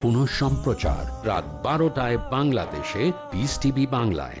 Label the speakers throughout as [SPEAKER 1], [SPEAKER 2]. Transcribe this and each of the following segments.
[SPEAKER 1] পুনঃ সম্প্রচার রাত বারোটায় বাংলাদেশে বিস টিভি বাংলায়।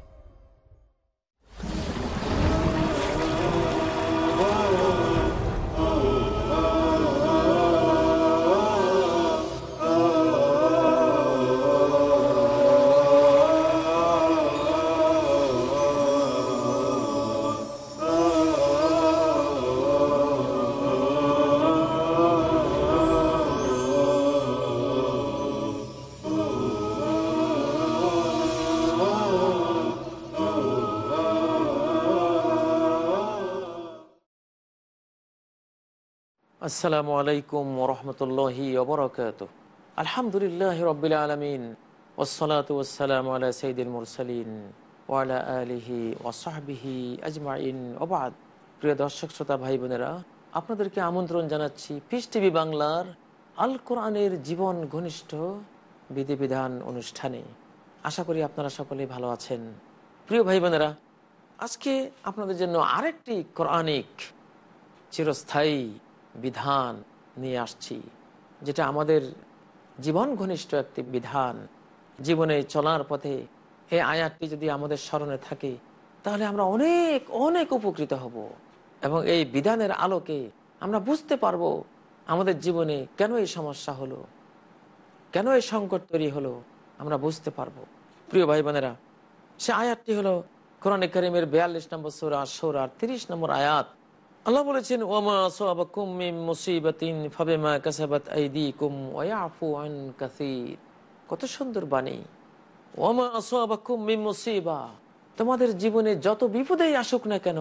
[SPEAKER 2] আসসালামু আলাইকুম ওরহমতুল্লাহি ওবরাকাত আলহামদুলিল্লাহ রবিল আলমিন। ওসলাত ওসালাম আলা সঈদুল মুরসালিন ওয়ালা আলিহি ওসাহবিহি আজমাইন। ওবাদ প্রিয় দর্শক, শ্রোতা ভাই বোনেরা আপনাদেরকে আমন্ত্রণ জানাচ্ছি পিস টিভি বাংলার আল কোরআনের জীবন ঘনিষ্ঠ বিধিবিধান অনুষ্ঠানে। আশা করি আপনারা সকলে ভালো আছেন। প্রিয় ভাই বোনেরা আজকে আপনাদের জন্য আরেকটি কোরআনিক চিরস্থায়ী বিধান নিয়ে আসছি, যেটা আমাদের জীবন ঘনিষ্ঠ একটি বিধান। জীবনে চলার পথে এই আয়াতটি যদি আমাদের স্মরণে থাকে, তাহলে আমরা অনেক অনেক উপকৃত হব এবং এই বিধানের আলোকে আমরা বুঝতে পারব আমাদের জীবনে কেন এই সমস্যা হলো, কেন এই সংকট তৈরি হলো, আমরা বুঝতে পারব। প্রিয় ভাই বোনেরা সে আয়াতটি হলো কোরআন করিমের বিয়াল্লিশ নম্বর সোরা সোরার তিরিশ নম্বর আয়াত। আল্লাহ বলেছেন ফাবিমা কাসাবাত কত সুন্দর বাণী। ওমা মিন মুসিবা। তোমাদের জীবনে যত বিপদেই আসুক না কেন,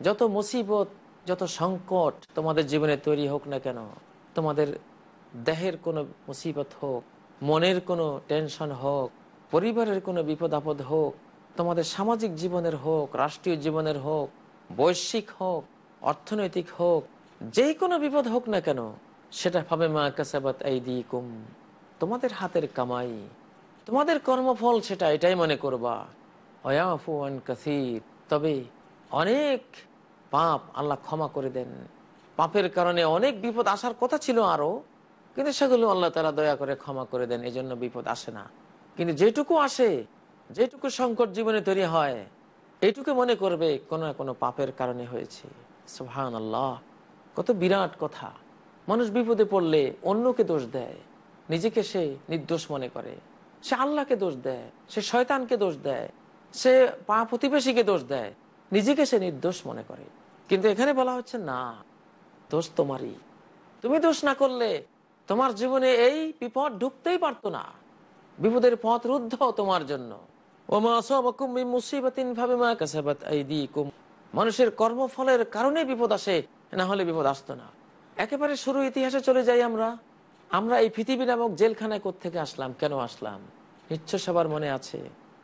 [SPEAKER 2] যত মুসিবত, যত সংকট তোমাদের জীবনে তৈরি হোক না কেন, তোমাদের দেহের কোনো মুসিবত হোক, মনের কোনো টেনশন হোক, পরিবারের কোনো বিপদ আপদ হোক, তোমাদের সামাজিক জীবনের হোক, রাষ্ট্রীয় জীবনের হোক, বৈশ্বিক হোক অর্থনৈতিক হোক যে কোনো বিপদ হোক না কেন, সেটা ভাবে মা কাসাবাত এই কুম তোমাদের হাতের কামাই, তোমাদের কর্মফল সেটা এটাই মনে করবা। অয়াফুয়ান কাসির, তবে অনেক পাপ আল্লাহ ক্ষমা করে দেন। পাপের কারণে অনেক বিপদ আসার কথা ছিল আরও, কিন্তু সেগুলো আল্লাহ তারা দয়া করে ক্ষমা করে দেন এই জন্য বিপদ আসে না। কিন্তু যেটুকু আসে, যেটুকু সংকট জীবনে তৈরি হয় এইটুকু মনে করবে কোনো না কোনো পাপের কারণে হয়েছে। সুহান আল্লাহ কত বিরাট কথা। মানুষ বিপদে পড়লে অন্যকে দোষ দেয়, নিজেকে সে নির্দোষ মনে করে। সে আল্লাহকে দোষ দেয়, সে শয়তানকে দোষ দেয়, সে পা প্রতিবেশীকে দোষ দেয়, নিজেকে সে নির্দোষ মনে করে। কিন্তু এখানে বলা হচ্ছে, না, দোষ তোমারই। তুমি দোষ না করলে তোমার জীবনে এই বিপদ ঢুকতেই পারতো না। বিপদের পথ রুদ্ধ তোমার জন্য। মানুষের কর্মফলের কারণে বিপদ আসে, না হলে বিপদ আসতো না। একেবারে শুরু ইতিহাসে চলে যাই আমরা। আমরা এই পৃথিবী নামক জেলখানায় থেকে আসলাম, কেন আসলাম? নিশ্চয় সবার মনে আছে,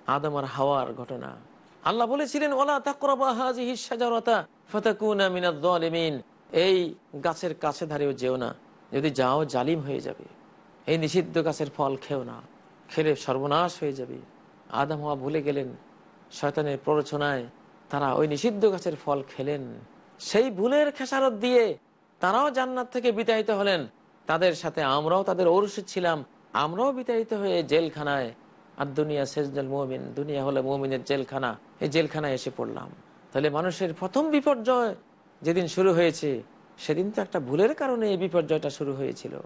[SPEAKER 2] আদম আর হাওয়ার ঘটনা। আল্লাহ বলেছিলেন, ওলা এই গাছের কাছে ধারেও যেও না। যদি যাও, জালিম হয়ে যাবে। এই নিষিদ্ধ গাছের ফল খেও না। খেলে সর্বনাশ হয়ে যাবে। আদম হওয়া ভুলে গেলেন। শয়তানের প্ররোচনায় তারা ওই নিষিদ্ধ গাছের ফল খেলেন। সেই ভুলের খেসারত দিয়ে তারাও জান্নাত থেকে বিতাড়িত হলেন। তাদের সাথে আমরাও তাদের অরুষে ছিলাম। আমরাও বিতাড়িত হয়ে জেলখানায়। আর দুনিয়া সেজদুল মমিন, দুনিয়া হলো মমিনের জেলখানা। এই জেলখানায় এসে পড়লাম। তাহলে মানুষের প্রথম বিপর্যয় যেদিন শুরু হয়েছে, সেদিন তো একটা ভুলের কারণে এই বিপর্যয়টা শুরু হয়েছিল।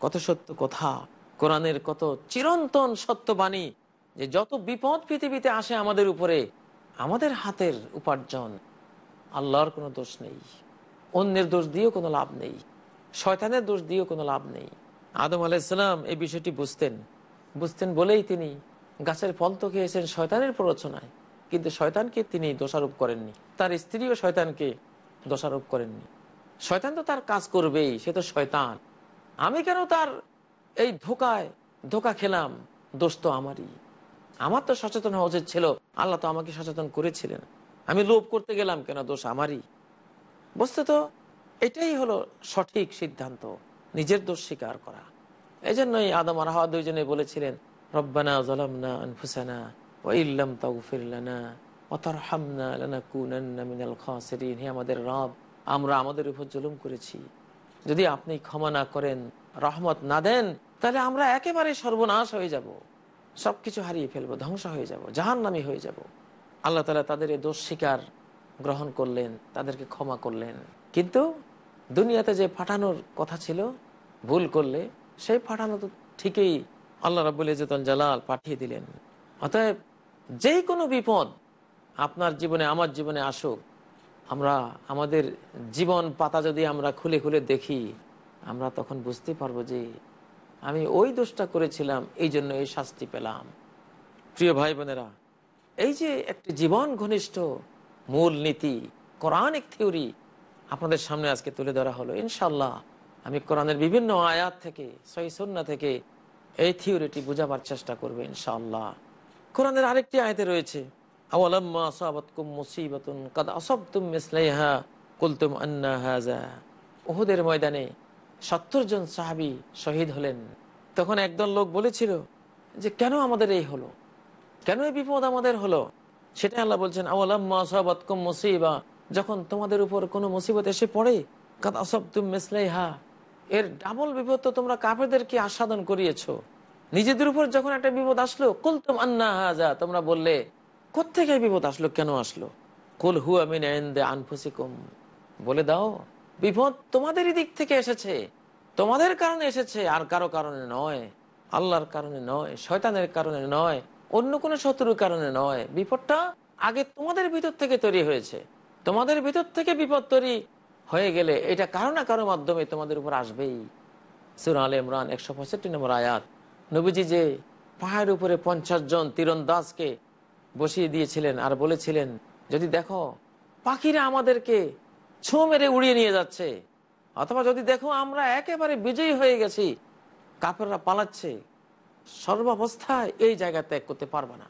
[SPEAKER 2] কত সত্য কথা। কোরআনের কত চিরন্তন সত্যবাণী যে যত বিপদ পৃথিবীতে আসে আমাদের উপরে আমাদের হাতের উপার্জন, আল্লাহর কোনো দোষ নেই। অন্যের দোষ দিয়েও কোনো লাভ নেই। শয়তানের দোষ দিয়েও কোনো লাভ নেই। আদম আলাইসালাম এই বিষয়টি বুঝতেন। বুঝতেন বলেই তিনি গাছের ফল তো খেয়েছেন শয়তানের প্ররোচনায়, কিন্তু শয়তানকে তিনি দোষারোপ করেননি। তার স্ত্রীও শয়তানকে দোষারোপ করেননি। শয়তান তো তার কাজ করবেই, সে তো শয়তান। আমি কেন তার এই ধোকায়, ধোকা খেলাম? দোষ তো আমারই। আমার তো সচেতন হওয়া উচিত ছিল, আল্লাহ তো আমাকে সচেতন করেছিলেন। আমি লোভ করতে গেলাম কেন? দোষ আমারই। বুঝতে তো? এটাই হলো সঠিক সিদ্ধান্ত, নিজের দোষ স্বীকার করা। এই জন্যই আদম আর হাওয়া দুইজনে বলেছিলেন, রব্বানা জলামনা আনফুসানা ওয়াইল্লাম তাগফির লানা ওয়াতারহামনা লানাকুনান্না মিনাল খাসিরিন। হে আমাদের রব, আমরা আমাদের উপর জুলুম করেছি। যদি আপনি ক্ষমা না করেন, রহমত না দেন, তাহলে আমরা একেবারে সর্বনাশ হয়ে যাব। সবকিছু হারিয়ে ফেলব, ধ্বংস হয়ে যাব, জাহান্নামী হয়ে যাব। আল্লাহ তালা তাদের এই দোষ স্বীকার গ্রহণ করলেন, তাদেরকে ক্ষমা করলেন। কিন্তু দুনিয়াতে যে ফাটানোর কথা ছিল, ভুল করলে সেই ফাটানো তো ঠিকই আল্লাহ রাবুল ইজতন জালাল পাঠিয়ে দিলেন। অতএব যেই কোনো বিপদ আপনার জীবনে, আমার জীবনে আসুক, আমরা, আমাদের জীবন পাতা যদি আমরা খুলে খুলে দেখি, আমরা তখন বুঝতে পারব যে আমি ওই দোষটা করেছিলাম এই জন্য এই শাস্তি পেলাম। প্রিয় ভাই বোনেরা এই যে একটি জীবন ঘনিষ্ঠ মূল নীতি, কোরআনিক থিওরি আপনাদের সামনে আজকে তুলে ধরা হলো ইনশাল্লাহ আমি কোরআনের বিভিন্ন আয়াত থেকে সহিসন্না থেকে এই থিওরিটি বোঝাবার চেষ্টা করব ইনশাল্লাহ কোরআনের আরেকটি আয়তে রয়েছে, আওয়ালাম্মা আসাবাতকুম মুসিবাতুন, কাদ আসাবতুম কুলতুম আন্না উহুদের ময়দানে সত্তর জন সাহাবী শহীদ হলেন। তখন একদল লোক বলেছিল যে, কেন আমাদের এই হলো? কেন এই বিপদ আমাদের হলো? সেটা আল্লাহ বলছেন, আওয়ালাম্মা আসাবাতকুম মুসিবা। যখন তোমাদের উপর কোনো মুসিবত এসে পড়ে, কাদ আসাবতুম মিসলাইহা। এর ডাবল বিপদ তো তোমরা কাফেরদেরকে আস্বাদন করিয়েছো। নিজেদের উপর যখন একটা বিপদ আসলো, কুলতুম আন্না হাজা, তোমরা বললে কোথেকে বিপদ আসলো? কেন আসলো? কুল হু আমিন আনফুসিকুম। বলে দাও। বিপদ তোমাদেরই দিক থেকে এসেছে। তোমাদের কারণে এসেছে, আর কারও কারণে নয়। আল্লাহর কারণে নয়, শয়তানের কারণে নয়, অন্য কোনো শত্রুর কারণে নয়। বিপদটা আগে তোমাদের ভিতর থেকে তৈরি হয়েছে। তোমাদের ভিতর থেকে বিপদ তৈরি হয়ে গেলে এটা কারও না কারও মাধ্যমে তোমাদের উপর আসবেই। সুর আল ইমরান একশো পঁয়ষট্টি নম্বর আয়াত। নবীজি যে পাহাড়ের উপরে পঞ্চাশ জন তীরন্দাজকে বসিয়ে দিয়েছিলেন আর বলেছিলেন, যদি দেখো পাখিরা আমাদেরকে ছো মেরে উড়িয়ে নিয়ে যাচ্ছে। অথবা যদি দেখো আমরা একেবারে বিজয়ী হয়ে গেছি কাপড়রা পালাচ্ছে, সর্বাবস্থায় এই জায়গা ত্যাগ করতে পারবে না।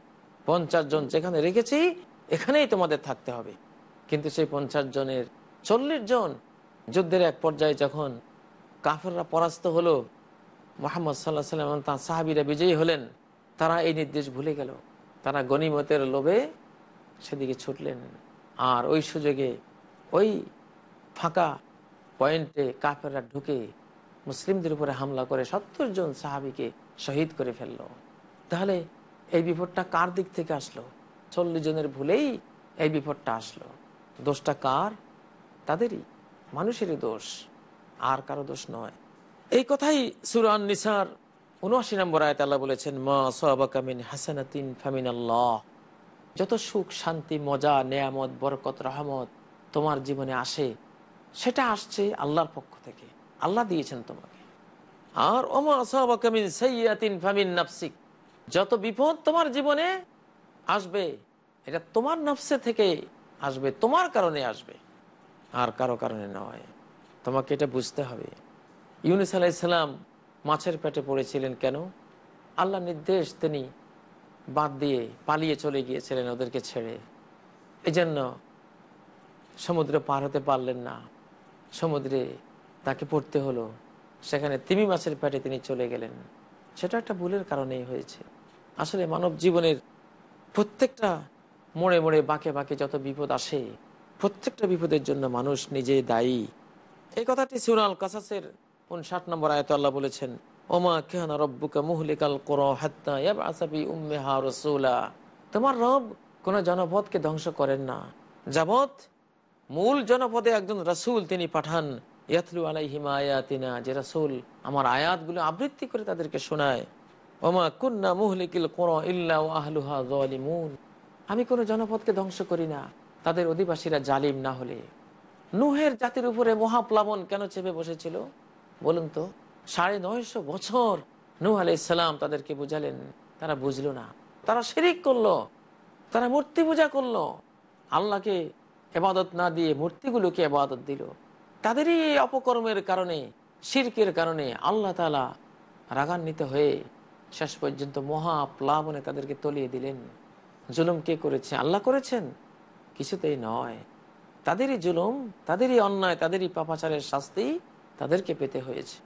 [SPEAKER 2] পঞ্চাশ জন যেখানে রেখেছি, এখানেই তোমাদের থাকতে হবে। কিন্তু সেই পঞ্চাশ জনের চল্লিশ জন যুদ্ধের এক পর্যায়ে যখন কাফেররা পরাস্ত হলো, মোহাম্মদ সাল্লাহ সাল্লাম তার সাহাবিরা বিজয়ী হলেন, তারা এই নির্দেশ ভুলে গেল। তারা গনিমতের লোভে সেদিকে ছুটলেন। আর ওই সুযোগে ওই ফাঁকা পয়েন্টে কাফেররা ঢুকে মুসলিমদের উপরে হামলা করে সত্তর জন সাহাবিকে শহীদ করে ফেলল। তাহলে এই বিপদটা কার দিক থেকে আসলো? চল্লিশ জনের ভুলেই এই বিপদটা আসলো। দোষটা কার? তাদেরই, মানুষেরই দোষ, আর কারও দোষ নয়। এই কথাই সুরান নিসার উনআশি নম্বর আয়ত আল্লাহ বলেছেন, মা সাবাকামিন হাসানাতিন ফামিন আল্লাহ যত সুখ, শান্তি, মজা, নেয়ামত, বরকত, রহমত তোমার জীবনে আসে সেটা আসছে আল্লাহর পক্ষ থেকে। আল্লাহ দিয়েছেন তোমাকে। আর নাফসিক। যত বিপদ তোমার জীবনে আসবে, এটা তোমার নফসে থেকে আসবে, তোমার কারণে আসবে। আর কারও কারণে নয়। তোমাকে এটা বুঝতে হবে। ইউনিস আলাইসাল্লাম মাছের পেটে পড়েছিলেন কেন? আল্লাহ নির্দেশ তিনি বাদ দিয়ে পালিয়ে চলে গিয়েছিলেন ওদেরকে ছেড়ে। এই জন্য সমুদ্রে পার হতে পারলেন না। সমুদ্রে তাকে পড়তে হলো। সেখানে তিমি মাছের পেটে তিনি চলে গেলেন। সেটা একটা ভুলের কারণেই হয়েছে। আসলে মানব জীবনের প্রত্যেকটা মোড়ে মোড়ে বাঁকে বাঁকে যত বিপদ আসে, প্রত্যেকটা বিপদের জন্য মানুষ নিজে দায়ী। এই কথাটি সুরাল কাসাসের উনষাট নম্বর আয়ত আল্লাহ বলেছেন, ওমা কেহান রব্বুকা মুহলিকাল তোমার রব কোন জনপদকে ধ্বংস করেন না। যাবৎ মূল জনপদে একজন রাসূল তিনি পাঠান, ইয়াতলু আলাইহিম আয়াতিনা, যে রাসূল আমার আয়াতগুলো আবৃত্তি করে তাদেরকে শোনায়। ওমা কুন্না মুহলিকিল কোরআ ইল্লা আমি কোনো জনপদকে ধ্বংস করি না, তাদের অধিবাসীরা জালিম না হলে। নুহের জাতির উপরে মহাপ্লাবন কেন চেপে বসেছিল? বলুন তো, সাড়ে নয়শো বছর নূহ আলাইসাল্লাম তাদেরকে বুঝালেন, তারা বুঝলো না। তারা শিরিক করল, তারা মূর্তি পূজা করল। আল্লাহকে এবাদত না দিয়ে মূর্তিগুলোকে এবাদত দিল। তাদেরই অপকর্মের কারণে, শিরকের কারণে আল্লাহ তালা রাগান্বিত হয়ে শেষ পর্যন্ত মহা প্লাবনে তাদেরকে তলিয়ে দিলেন। জুলুম কে করেছে? আল্লাহ করেছেন? কিছুতেই নয়। তাদেরই জুলুম, তাদেরই অন্যায়, তাদেরই পাপাচারের শাস্তি তাদেরকে পেতে হয়েছে।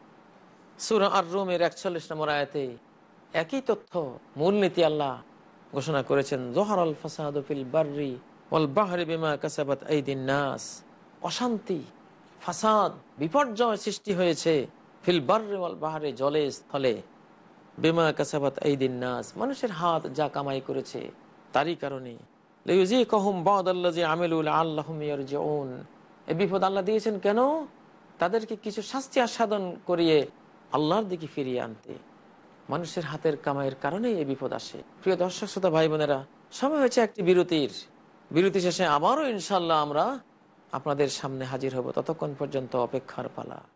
[SPEAKER 2] সুর আর রোমের একচল্লিশ নম্বর আয়াতে একই তথ্য, মূলনীতি আল্লাহ ঘোষণা করেছেন জোহার আল ফিল ওয়াল বাহরি বিমা কাসাবাত আইদিন নাস। অশান্তি, ফাসাদ, বিপর্যয় সৃষ্টি হয়েছে ফিল বার্রি ওয়াল বাহারে জলে, স্থলে। বিমা কাসাবাত আইদিন নাস। মানুষের হাত যা কামাই করেছে, তারই কারণে। লিউজিকাহুম বাদাল্লাযী আমিলু লাআল্লাহুম ইয়ারজিউন। এই বিপদ আল্লাহ দিয়েছেন কেন? তাদেরকে কিছু শাস্তি আস্বাদন করিয়ে আল্লাহর দিকে ফিরিয়ে আনতে। মানুষের হাতের কামাইয়ের কারণে এই বিপদ আসে। প্রিয় দর্শক, শ্রোতা ভাই বোনেরা সময় হয়েছে একটি বিরতির। বিরতি শেষে আবারও ইনশাল্লাহ আমরা আপনাদের সামনে হাজির হব। ততক্ষণ পর্যন্ত অপেক্ষার পালা।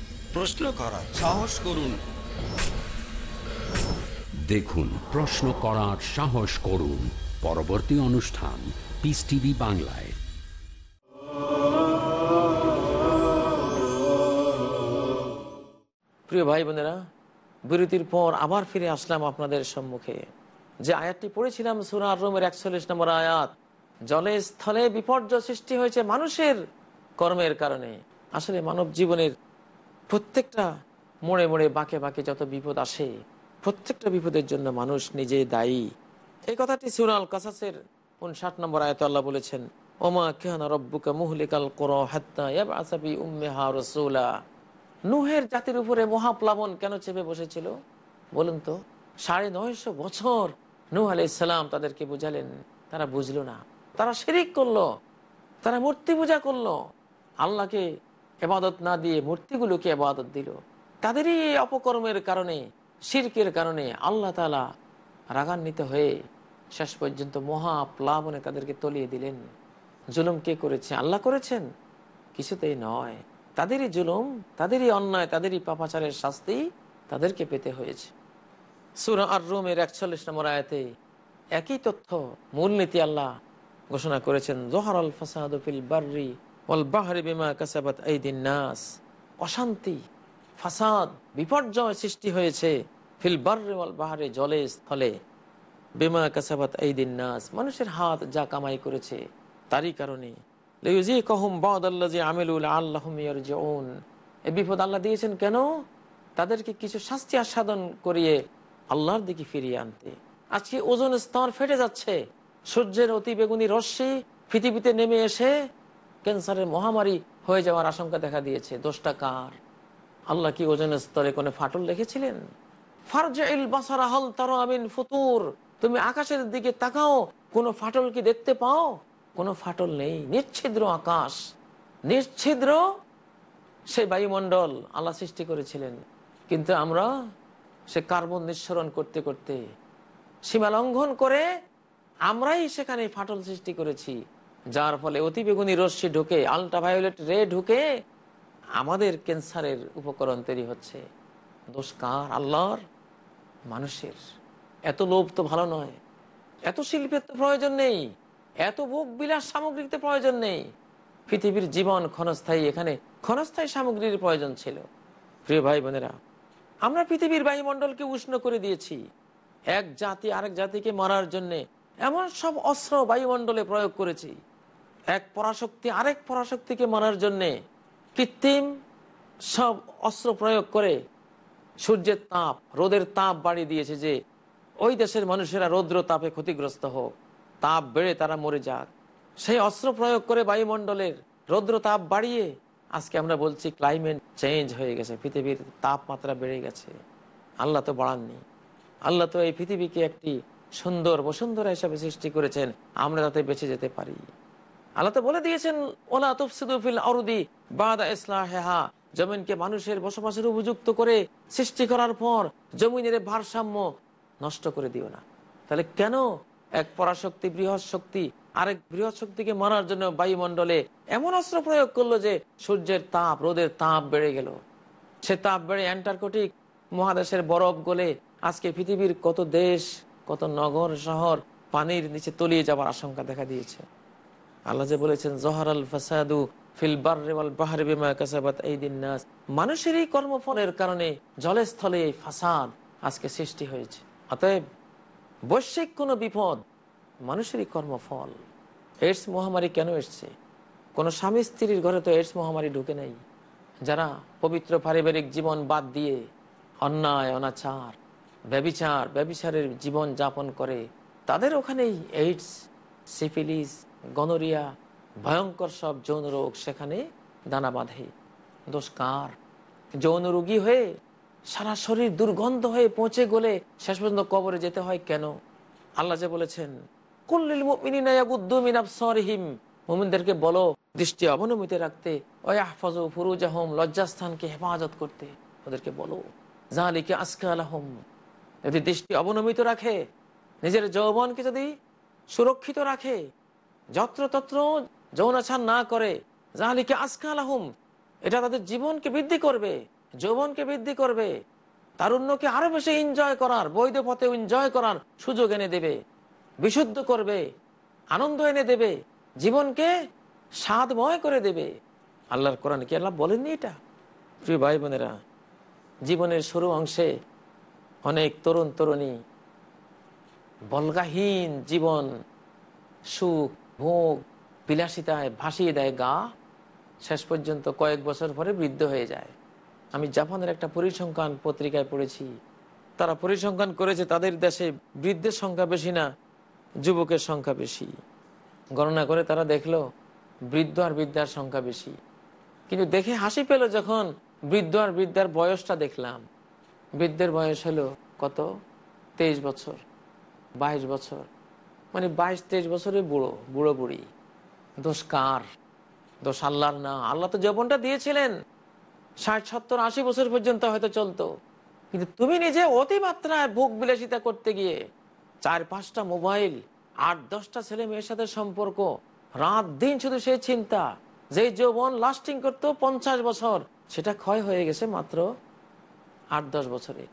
[SPEAKER 3] প্রশ্ন করার। সাহস করুন।
[SPEAKER 1] দেখুন প্রশ্ন করার সাহস করুন। পরবর্তী অনুষ্ঠান পিস টিভি বাংলায়।
[SPEAKER 2] প্রিয় ভাই বোনেরা বিরতির পর আবার ফিরে আসলাম আপনাদের সম্মুখে। যে আয়াতটি পড়েছিলাম সুরার রোমের একচল্লিশ নম্বর আয়াত জলে স্থলে বিপর্যয় সৃষ্টি হয়েছে মানুষের কর্মের কারণে। আসলে মানব জীবনের প্রত্যেকটা মোড়ে মোড়ে বাঁকে বাঁকে যত বিপদ আসে, প্রত্যেকটা বিপদের জন্য মানুষ নিজে দায়ী। এই কথাটি সুরাল কাসাসের উনষাট নম্বর আয়ত আল্লাহ বলেছেন, ওমা কেহানা রব্বুকা মুহলিকাল কর উম্মিহা রাসূলা। নুহের জাতির উপরে মহাপ্লাবন কেন চেপে বসেছিল? বলুন তো, সাড়ে নয়শো বছর নূহ আলাইসাল্লাম তাদেরকে বুঝালেন, তারা বুঝলো না। তারা শিরিক করল, তারা মূর্তি পূজা করল। আল্লাহকে এবাদত না দিয়ে মূর্তিগুলোকে এবাদত দিল। তাদেরই অপকর্মের কারণে, শিরকের কারণে আল্লাহ তালা রাগান্বিত হয়ে শেষ পর্যন্ত মহা প্লাবনে তাদেরকে তলিয়ে দিলেন। জুলুম কে করেছে? আল্লাহ করেছেন। কিছুতেই নয়। তাদেরই জুলুম, তাদেরই অন্যায়, তাদেরই পাপাচারের শাস্তি তাদেরকে পেতে হয়েছে। সুরা আর রুমের একচল্লিশ নম্বর আয়াতে একই তথ্য, মূলনীতি আল্লাহ ঘোষণা করেছেন জোহার আল ফাসাদ ফিল বার্রি ওয়াল বাহরি বিমা কাসাবাত আইদিন নাস। অশান্তি, ফাসাদ, বিপর্যয় সৃষ্টি হয়েছে ফিল বার্রি ওয়াল বাহারে জলে, স্থলে। বিমা কাসাবাত আইদিন নাস। মানুষের হাত যা কামাই করেছে, তারই কারণে। লিউজিকাহুম বাদাল্লাযী আমিলুল আল্লাহুম ইয়ারজিউন। এই বিপদ আল্লাহ দিয়েছেন কেন? তাদেরকে কিছু শাস্তি আস্বাদন করিয়ে আল্লাহর দিকে ফিরিয়ে আনতে। আজকে ওজন স্তর ফেটে যাচ্ছে। সূর্যের অতি বেগুনি রশ্মি পৃথিবীতে নেমে এসে ক্যান্সারের মহামারী হয়ে যাওয়ার আশঙ্কা দেখা দিয়েছে। দোষটা কার? আল্লাহ কি ওজনের স্তরে কোনো ফাটল রেখেছিলেন ফুতুর। তুমি আকাশের দিকে তাকাও, কোনো ফাটল কি দেখতে পাও? কোনো ফাটল নেই। নিচ্ছিদ্র আকাশ। নিচ্ছিদ্র সেই বায়ুমণ্ডল আল্লাহ সৃষ্টি করেছিলেন। কিন্তু আমরা সে কার্বন নিঃসরণ করতে করতে সীমা লঙ্ঘন করে আমরাই সেখানে ফাটল সৃষ্টি করেছি। যার ফলে অতি বেগুনি রশ্মি ঢুকে আলট্রাভায়োলেট রে ঢুকে আমাদের ক্যান্সারের উপকরণ তৈরি হচ্ছে। দোষ কার? আল্লাহর, মানুষের। এত লোভ তো ভালো নয়। এত শিল্পের তো প্রয়োজন নেই। এত ভোগ বিলাস সামগ্রীর তো প্রয়োজন নেই। পৃথিবীর জীবন ক্ষণস্থায়ী, এখানে ক্ষণস্থায়ী সামগ্রীর প্রয়োজন ছিল। প্রিয় ভাই বোনেরা, আমরা পৃথিবীর বায়ুমণ্ডলকে উষ্ণ করে দিয়েছি। এক জাতি আরেক জাতিকে মারার জন্যে এমন সব অস্ত্র বায়ুমণ্ডলে প্রয়োগ করেছি। এক পরাশক্তি, আরেক পরাশক্তিকে মানার জন্যে কৃত্রিম সব অস্ত্র প্রয়োগ করে সূর্যের তাপ, রোদের তাপ বাড়িয়ে দিয়েছে যে ওই দেশের মানুষেরা রৌদ্র তাপে ক্ষতিগ্রস্ত হোক। তাপ বেড়ে তারা মরে যাক। সেই অস্ত্র প্রয়োগ করে বায়ুমণ্ডলের রৌদ্র তাপ বাড়িয়ে আজকে আমরা বলছি ক্লাইমেট চেঞ্জ হয়ে গেছে, পৃথিবীর তাপমাত্রা বেড়ে গেছে। আল্লাহ তো বাড়াননি। আল্লাহ তো এই পৃথিবীকে একটি সুন্দর বসুন্ধরা হিসাবে সৃষ্টি করেছেন। আমরা তাতে বেঁচে যেতে পারি। আল্লাহ তো বলে দিয়েছেন ওলা তুফসিদুফিল অরুদি বাদা ইসলাহেহা। জমিনকে মানুষের বসবাসের উপযুক্ত করে সৃষ্টি করার পর জমিনের ভারসাম্য নষ্ট করে দিও না। তাহলে কেন এক পরাশক্তি, বৃহৎ শক্তি, আরেক বৃহৎ শক্তিকে মারার জন্য বায়ুমণ্ডলে এমন অস্ত্র প্রয়োগ করল যে সূর্যের তাপ, রোদের তাপ বেড়ে গেল? সে তাপ বেড়ে অ্যান্টার্কটিক মহাদেশের বরফ গলে আজকে পৃথিবীর কত দেশ, কত নগর, শহর পানির নিচে তলিয়ে যাওয়ার আশঙ্কা দেখা দিয়েছে। আল্লাহ যে বলেছেন, জহর আল ফাসাদু ফিল বাহারে বিমা কাসাবাত এই দিন নাস। মানুষের এই কর্মফলের কারণে জলে স্থলে এই ফাসাদ আজকে সৃষ্টি হয়েছে। অতএব বৈশ্বিক কোনো বিপদ মানুষেরই কর্মফল। এইডস মহামারী কেন এসছে? কোনো স্বামী স্ত্রীর ঘরে তো এইডস মহামারী ঢুকে নেই। যারা পবিত্র পারিবারিক জীবন বাদ দিয়ে অন্যায়, অনাচার, ব্যবিচার, ব্যবিচারের জীবন যাপন করে, তাদের ওখানেই এইডস সিফিলিস, গনোরিয়া, ভয়ঙ্কর সব যৌন রোগ সেখানে দানা বাঁধে। দোষ কার? যৌন রোগী হয়ে সারা শরীর দুর্গন্ধ হয়ে পৌঁছে গলে শেষ পর্যন্ত কবরে যেতে হয় কেন? আল্লাহ যে বলেছেন কুল্লিল মুমিনিনা মিন আবসারিহিম। মুমিনদেরকে বলো, দৃষ্টি অবনমিত রাখতে ওয়াহফাজু ফুরুজাহুম, লজ্জাস্থানকে হেফাজত করতে। ওদেরকে বলো জালিকে আজকে আলহম যদি দৃষ্টি অবনমিত রাখে, নিজের যৌবনকে যদি সুরক্ষিত রাখে। যত্রতত্র যৌনাচার না করে। জাহালিকে আজকে আলহম এটা তাদের জীবনকে বৃদ্ধি করবে, যৌবনকে বৃদ্ধি করবে। তারুণ্যকে আরও বেশি এনজয় করার, বৈধ পথে এনজয় করার সুযোগ এনে দেবে, বিশুদ্ধ করবে, আনন্দ এনে দেবে, জীবনকে স্বাদময় করে দেবে। আল্লাহর কোরআন কি আল্লাহ বলেননি এটা? প্রিয় ভাই বোনেরা, জীবনের শুরু অংশে অনেক তরুণ তরুণী বলগাহীন জীবন, সুখ, ভোগ, বিলাসিতায় ভাসিয়ে দেয় গা, শেষ পর্যন্ত কয়েক বছর পরে বৃদ্ধ হয়ে যায়। আমি জাপানের একটা পরিসংখ্যান পত্রিকায় পড়েছি। তারা পরিসংখ্যান করেছে, তাদের দেশে বৃদ্ধের সংখ্যা বেশি না, যুবকের সংখ্যা বেশি। গণনা করে তারা দেখল, বৃদ্ধ আর বৃদ্ধার সংখ্যা বেশি। কিন্তু দেখে হাসি পেল যখন বৃদ্ধ আর বৃদ্ধার বয়সটা দেখলাম। বৃদ্ধের বয়স হলো কত? তেইশ বছর। বাইশ বছর। মানে বাইশ, তেইশ বছরে বুড়ো বুড়ো বুড়ি। দোষ কার? দোষ আল্লাহর না। আল্লাহ তো যৌবনটা দিয়েছিলেন। ষাট, সত্তর, আশি বছর পর্যন্ত হয়তো চলতো। কিন্তু তুমি নিজে অতিমাত্রায় ভোগ বিলাসিতা করতে গিয়ে চার, পাঁচটা মোবাইল, আট, দশটা ছেলে মেয়ের সাথে সম্পর্ক, রাত, দিন শুধু সেই চিন্তা যে যৌবন লাস্টিং করতো পঞ্চাশ বছর, সেটা ক্ষয় হয়ে গেছে মাত্র আট, দশ বছরে।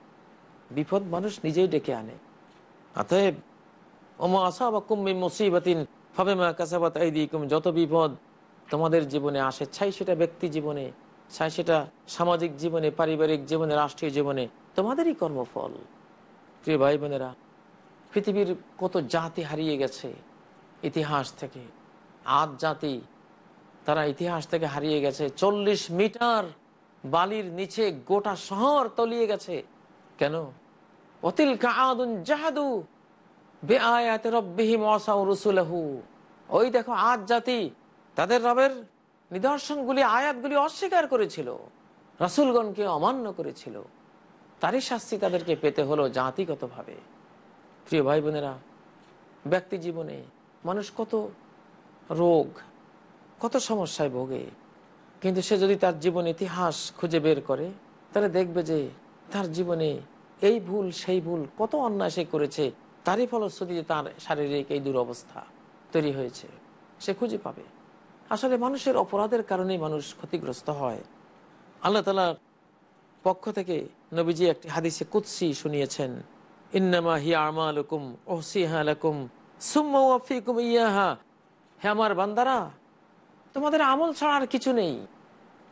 [SPEAKER 2] বিপদ মানুষ নিজেই ডেকে আনে। অতএব, ওমা আসা বা কুম্মি মুসিবাতিন ফবে মা কাসাবাত আইদিকুম যত বিপদ তোমাদের জীবনে আসে চাই সেটা ব্যক্তি জীবনে চাই সেটা সামাজিক জীবনে, পারিবারিক জীবনে, রাষ্ট্রীয় জীবনে, তোমাদেরই কর্মফল। প্রিয় ভাই বোনেরা পৃথিবীর কত জাতি হারিয়ে গেছে ইতিহাস থেকে। আদ জাতি তারা ইতিহাস থেকে হারিয়ে গেছে। চল্লিশ মিটার বালির নিচে গোটা শহর তলিয়ে গেছে। কেন? অতিল কাদুন জাহাদু বেআয়াতে রব্বিহিম ওয়াসাউ রুসুলাহু। ওই দেখো আজ জাতি তাদের রবের নিদর্শনগুলি, আয়াতগুলি অস্বীকার করেছিল, রাসুলগণকে অমান্য করেছিল। তারই শাস্তি তাদেরকে পেতে হলো জাতিগতভাবে। প্রিয় ভাই বোনেরা ব্যক্তি জীবনে মানুষ কত রোগ, কত সমস্যায় ভোগে, কিন্তু সে যদি তার জীবন ইতিহাস খুঁজে বের করে, তাহলে দেখবে যে তার জীবনে এই ভুল, সেই ভুল, কত অন্যায় সে করেছে, তারই ফলশ্রুতিতে তার শারীরিক এই দুরবস্থা তৈরি হয়েছে, সে খুঁজে পাবে। আসলে মানুষের অপরাধের কারণেই মানুষ ক্ষতিগ্রস্ত হয়। আল্লাহ তালার পক্ষ থেকে নবীজি একটি হাদিসে কুৎসি শুনিয়েছেন, ইন্নামা হিয়া আমালুকুম ওহসিহা লাকুম, সুম্মা ওয়াফিকুম ইয়াহা। হে আমার বান্দারা, তোমাদের আমল ছাড়া আর কিছু নেই।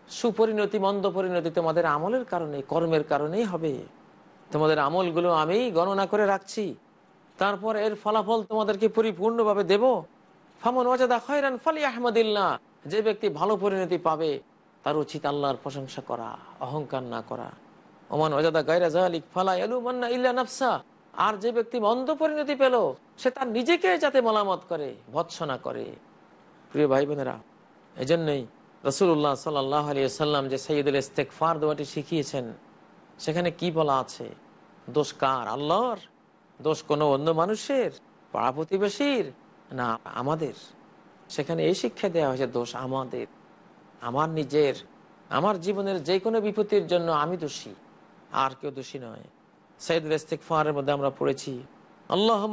[SPEAKER 2] সুপরিণতি মন্দ পরিণতি তোমাদের আমলের কারণে, কর্মের কারণেই হবে। তোমাদের আমলগুলো আমি গণনা করে রাখছি। তারপর এর ফলাফল তোমাদেরকে পরিপূর্ণভাবে দেব। ফামন ওয়াজাদা খয়রান ফালি আহমদিল্লাহ যে ব্যক্তি ভালো পরিণতি পাবে, তার উচিত আল্লাহর প্রশংসা করা, অহংকার না করা। ওমান ওজাদা গায়রা জাহালিক ফালা এলু মান্না ইল্লা নাফসা, আর যে ব্যক্তি মন্দ পরিণতি পেল, সে তার নিজেকে যাতে মলামত করে, ভৎসনা করে। প্রিয় ভাই বোনেরা এই জন্যই রসুল্লাহ সাল্লাহ আলিয়া সাল্লাম যে সৈয়দুল ইস্তেকফার দোয়াটি শিখিয়েছেন সেখানে কি বলা আছে? দোষ কার? আল্লাহর? দোষ কোনো অন্য মানুষের? পাড়া প্রতিবেশীর? না, আমাদের। সেখানে এই শিক্ষা দেওয়া হয়েছে, দোষ আমাদের। আমার নিজের, আমার জীবনের যে কোনো বিপত্তির জন্য আমি দোষী। আর কেউ দোষী নয়। সৈয়দুল ইস্তেকফারের মধ্যে আমরা পড়েছি আল্লাহ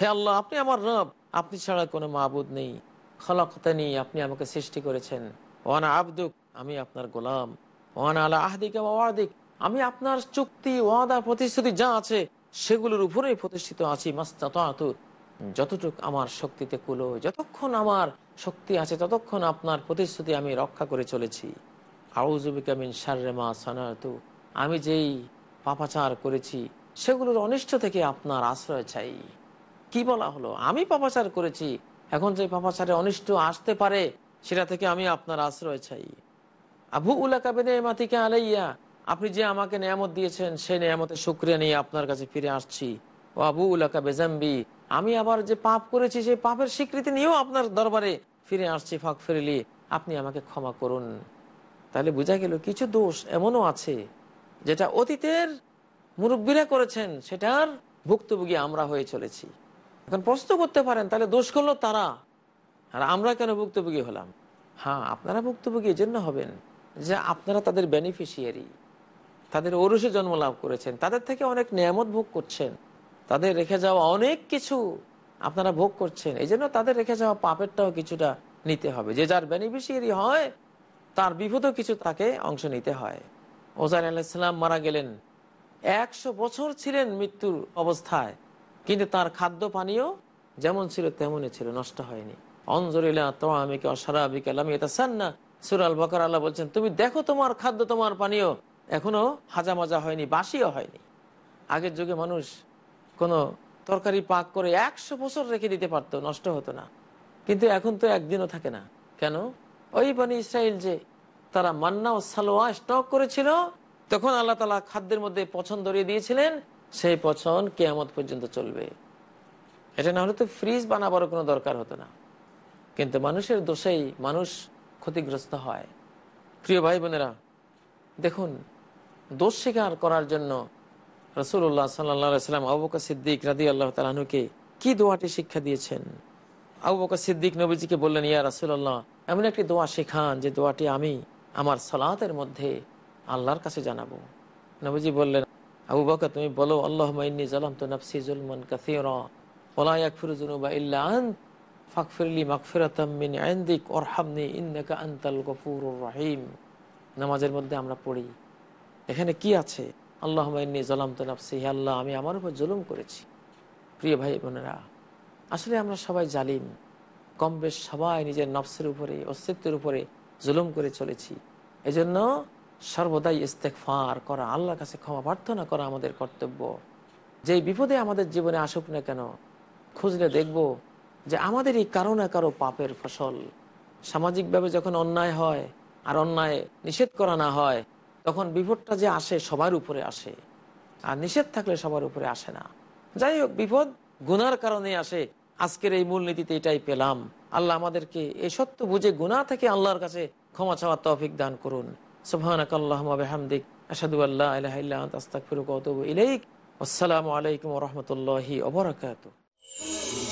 [SPEAKER 2] হে আল্লাহ, আপনি আমার রব। আপনি ছাড়া কোনো মাহবুদ নেই। খলকতানি, আপনি আমাকে সৃষ্টি করেছেন। ওয়ানা আবদুক, আমি আপনার গোলাম। ওয়ানা আমি আপনার চুক্তি, ওয়াদা, প্রতিশ্রুতি যা আছে, সেগুলোর উপরেই প্রতিষ্ঠিত আছি যতটুক আমার শক্তিতে কুলো যতক্ষণ আমার শক্তি আছে, ততক্ষণ আপনার প্রতিশ্রুতি আমি রক্ষা করে চলেছি। আমি যেই পাপাচার করেছি, সেগুলোর অনিষ্ট থেকে আপনার আশ্রয় চাই। কি বলা হলো? আমি পাপাচার করেছি, এখন যে পাপাচারে অনিষ্ট আসতে পারে, সেটা থেকে আমি আপনার আশ্রয় চাই। আবু উল্লা কাবেনে মাতিকে আলাইয়া, আপনি যে আমাকে নিয়ামত দিয়েছেন, সেই নিয়ামতের শুক্রিয়া নিয়ে আপনার কাছে ফিরে আসছি। ও আবু উল্লাকা বেজাম্বি, আমি আবার যে পাপ করেছি, সেই পাপের স্বীকৃতি নিয়েও আপনার দরবারে ফিরে আসছি ফাঁক ফিরলি আপনি আমাকে ক্ষমা করুন। তাহলে বোঝা গেল কিছু দোষ এমনও আছে, যেটা অতীতের মুরব্বীরা করেছেন, সেটার ভুক্তভোগী আমরা হয়ে চলেছি। এখন প্রশ্ন করতে পারেন, তাহলে দোষ করল তারা? আর আমরা কেন ভুক্তভোগী হলাম? হ্যাঁ আপনারা ভুক্তভোগী এই জন্য হবেন। যে আপনারা তাদের বেনিফিশিয়ারি তাদের ওরসে জন্ম লাভ করেছেন, তাদের থেকে অনেক নিয়ামত ভোগ করছেন, তাদের রেখে যাওয়া অনেক কিছু আপনারা ভোগ করছেন, এই জন্য তাদের রেখে যাওয়া পাপেরটাও কিছুটা নিতে হবে। যে যার বেনিফিশিয়ারি হয়, তার বিপদও কিছু তাকে অংশ নিতে হয়। ওজার আলাইসাল্লাম মারা গেলেন, একশো বছর ছিলেন মৃত্যুর অবস্থায়, কিন্তু তার খাদ্য পানীয় যেমন ছিল তেমনই ছিল, নষ্ট হয়নি। অঞ্জরিলা তোয়ামিকে অসারাবিকে লামিয়ে সান্না সুরাল বকর আল্লাহ বলছেন, তুমি দেখো তোমার খাদ্য, তোমার পানীয় এখনও হাজা মাজা হয়নি, বাসিও হয়নি। আগের যুগে মানুষ কোনো তরকারি পাক করে একশো বছর রেখে দিতে পারতো, নষ্ট হতো না। কিন্তু এখন তো একদিনও থাকে না। কেন? ওই বানি ইসরায়েল যে তারা মান্না ও সালোয়া স্টক করেছিল, তখন আল্লাহ তালা খাদ্যের মধ্যে পছন্দ ধরিয়ে দিয়েছিলেন, সেই পছন্দ কেয়ামত পর্যন্ত চলবে। এটা না হলে তো ফ্রিজ বানাবারও কোনো দরকার হতো না। কিন্তু মানুষের দোষেই মানুষ ক্ষতিগ্রস্ত হয়। প্রিয় ভাই বোনেরা, দেখুন, দোষ স্বীকার করার জন্য রসুল্লাহ সাল্লাম আবুকা সিদ্দিক রাদি আল্লাহ তালানুকে কি দোয়াটি শিক্ষা দিয়েছেন? আবু সিদ্দিক নবীজিকে বললেন, ইয়া রাসুল্লাহ এমন একটি দোয়া শেখান যে দোয়াটি আমি আমার সলাতের মধ্যে আল্লাহর কাছে জানাব। নবীজি বললেন, আবু বকর, তুমি বলো আল্লাহ মাইনি জালাম তো নফসি জুলমন কাসিরা ওলা ইয়াকফির জুনুবা ইল্লা আন্ত। ফাকফিরলি মাগফিরাতাম মিন ইনদিক ওরহামনি ইন্নাকা আনতাল গফুরুর রহিম। নামাজের মধ্যে আমরা পড়ি। এখানে কি আছে? আল্লাহ জালাম তো নফসি, হে আল্লাহ, আমি আমার উপর জুলুম করেছি। প্রিয় ভাই বোনেরা, আসলে আমরা সবাই জালিম। কম বেশ সবাই নিজের নফসের উপরে, অস্তিত্বের উপরে জুলুম করে চলেছি। এজন্য সর্বদাই ইস্তেকফার করা, আল্লাহর কাছে ক্ষমা প্রার্থনা করা আমাদের কর্তব্য। যেই বিপদে আমাদের জীবনে আসুক না কেন, খুঁজলে দেখব যে আমাদেরই কারও না কারও পাপের ফসল। সামাজিকভাবে যখন অন্যায় হয় আর অন্যায় নিষেধ করা না হয়, তখন বিপদটা যে আসে সবার উপরে আসে। আর নিষেধ থাকলে সবার উপরে আসে না। যাই হোক, বিপদ গুনার কারণে আসে। আজকের এই মূলনীতিতে এটাই পেলাম। আল্লাহ আমাদেরকে এই সত্য বুঝে গুনাহ থেকে আল্লাহর কাছে ক্ষমা চাওয়ার তৌফিক দান করুন। সুবহানাক আল্লাহুম্মা বিহামদিক, আশহাদু আল্লা ইলাহা ইল্লা আনতা, আস্তাগফিরুকা ওয়া আতুবু ইলাইক। আসসালামু আলাইকুম রাহমাতুল্লাহি ওয়া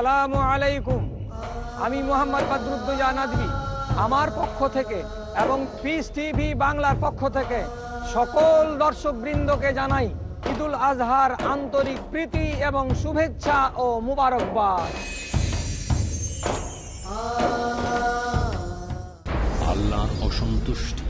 [SPEAKER 4] আসসালামু আলাইকুম। আমি মোহাম্মদ বদরুদ্দোজা নাদবি আমার পক্ষ থেকে এবং পিস টিভি বাংলার পক্ষ থেকে সকল দর্শকবৃন্দকে জানাই ঈদুল আজহার আন্তরিক প্রীতি এবং শুভেচ্ছা ও মুবারকবাদ।
[SPEAKER 1] আল্লাহর অসন্তুষ্টি।